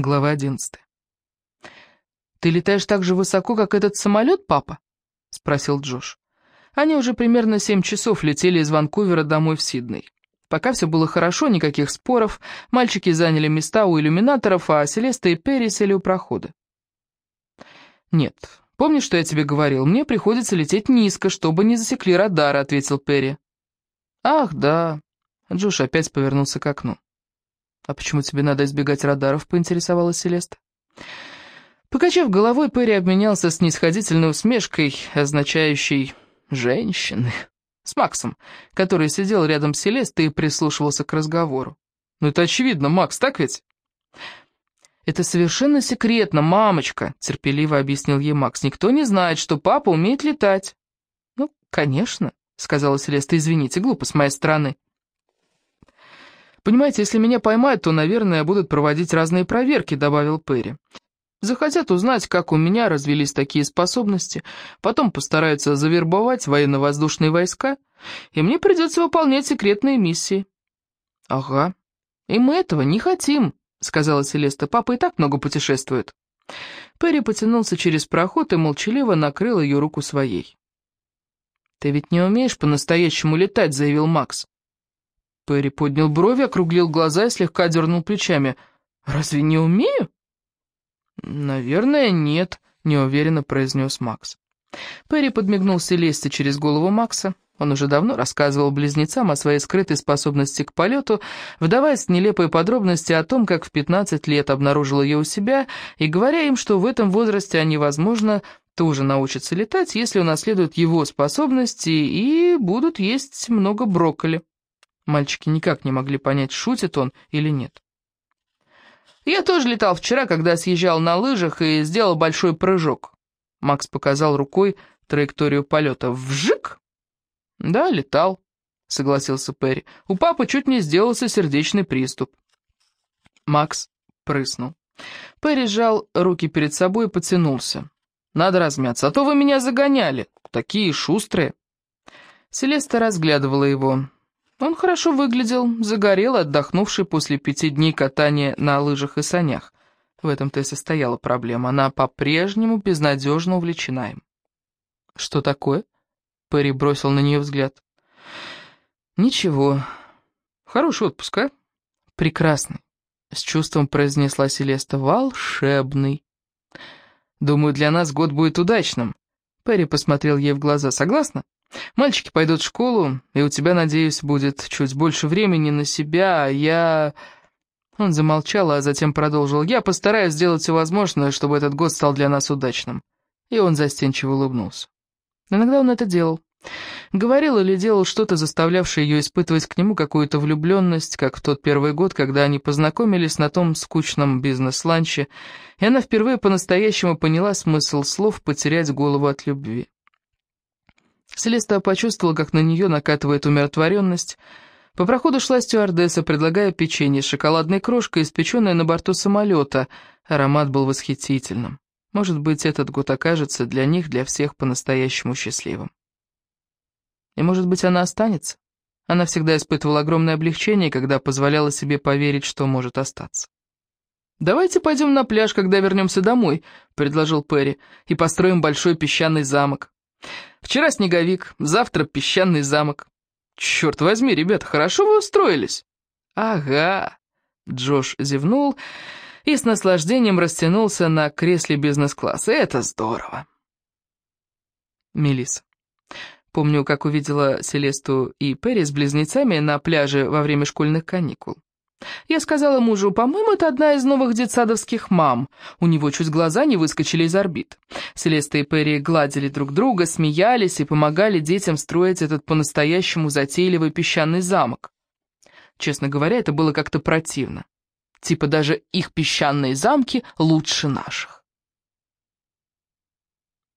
Глава 11. «Ты летаешь так же высоко, как этот самолет, папа?» — спросил Джош. Они уже примерно семь часов летели из Ванкувера домой в Сидней. Пока все было хорошо, никаких споров, мальчики заняли места у иллюминаторов, а Селеста и Перри сели у прохода. «Нет, помнишь, что я тебе говорил? Мне приходится лететь низко, чтобы не засекли радары», — ответил Перри. «Ах, да». Джош опять повернулся к окну. «А почему тебе надо избегать радаров?» — поинтересовалась Селеста. Покачав головой, Перри обменялся с нисходительной усмешкой, означающей «женщины», с Максом, который сидел рядом с Селестой и прислушивался к разговору. «Ну это очевидно, Макс, так ведь?» «Это совершенно секретно, мамочка», — терпеливо объяснил ей Макс. «Никто не знает, что папа умеет летать». «Ну, конечно», — сказала Селеста. «Извините, глупо с моей стороны». «Понимаете, если меня поймают, то, наверное, будут проводить разные проверки», — добавил Перри. «Захотят узнать, как у меня развились такие способности, потом постараются завербовать военно-воздушные войска, и мне придется выполнять секретные миссии». «Ага, и мы этого не хотим», — сказала Селеста. «Папа и так много путешествует». Перри потянулся через проход и молчаливо накрыл ее руку своей. «Ты ведь не умеешь по-настоящему летать», — заявил Макс. Перри поднял брови, округлил глаза и слегка дернул плечами. «Разве не умею?» «Наверное, нет», — неуверенно произнес Макс. Перри подмигнул Селесте через голову Макса. Он уже давно рассказывал близнецам о своей скрытой способности к полету, вдаваясь в нелепые подробности о том, как в 15 лет обнаружил ее у себя, и говоря им, что в этом возрасте они, возможно, тоже научатся летать, если унаследуют его способности и будут есть много брокколи. Мальчики никак не могли понять, шутит он или нет. «Я тоже летал вчера, когда съезжал на лыжах и сделал большой прыжок». Макс показал рукой траекторию полета. «Вжик!» «Да, летал», — согласился Перри. «У папы чуть не сделался сердечный приступ». Макс прыснул. Перри сжал руки перед собой и потянулся. «Надо размяться, а то вы меня загоняли. Такие шустрые». Селеста разглядывала его. Он хорошо выглядел, загорел, отдохнувший после пяти дней катания на лыжах и санях. В этом-то и состояла проблема. Она по-прежнему безнадежно увлечена им. «Что такое?» — Перри бросил на нее взгляд. «Ничего. Хороший отпуск, а?» «Прекрасный», — с чувством произнесла Селеста. «Волшебный». «Думаю, для нас год будет удачным». Перри посмотрел ей в глаза. «Согласна?» Мальчики пойдут в школу, и у тебя, надеюсь, будет чуть больше времени на себя, а я...» Он замолчал, а затем продолжил. «Я постараюсь сделать все возможное, чтобы этот год стал для нас удачным». И он застенчиво улыбнулся. Иногда он это делал. Говорил или делал что-то, заставлявшее ее испытывать к нему какую-то влюбленность, как в тот первый год, когда они познакомились на том скучном бизнес-ланче, и она впервые по-настоящему поняла смысл слов «потерять голову от любви». Селеста почувствовала, как на нее накатывает умиротворенность. По проходу шла стюардесса, предлагая печенье с шоколадной крошкой, испеченное на борту самолета. Аромат был восхитительным. Может быть, этот год окажется для них, для всех по-настоящему счастливым. И может быть, она останется? Она всегда испытывала огромное облегчение, когда позволяла себе поверить, что может остаться. «Давайте пойдем на пляж, когда вернемся домой», — предложил Перри, «и построим большой песчаный замок. Вчера снеговик, завтра песчаный замок. Черт возьми, ребята, хорошо вы устроились. Ага. Джош зевнул и с наслаждением растянулся на кресле бизнес-класса. Это здорово. Мелис. Помню, как увидела Селесту и Перри с близнецами на пляже во время школьных каникул. Я сказала мужу, по-моему, это одна из новых детсадовских мам. У него чуть глаза не выскочили из орбит. Селеста и Перри гладили друг друга, смеялись и помогали детям строить этот по-настоящему затейливый песчаный замок. Честно говоря, это было как-то противно. Типа даже их песчаные замки лучше наших.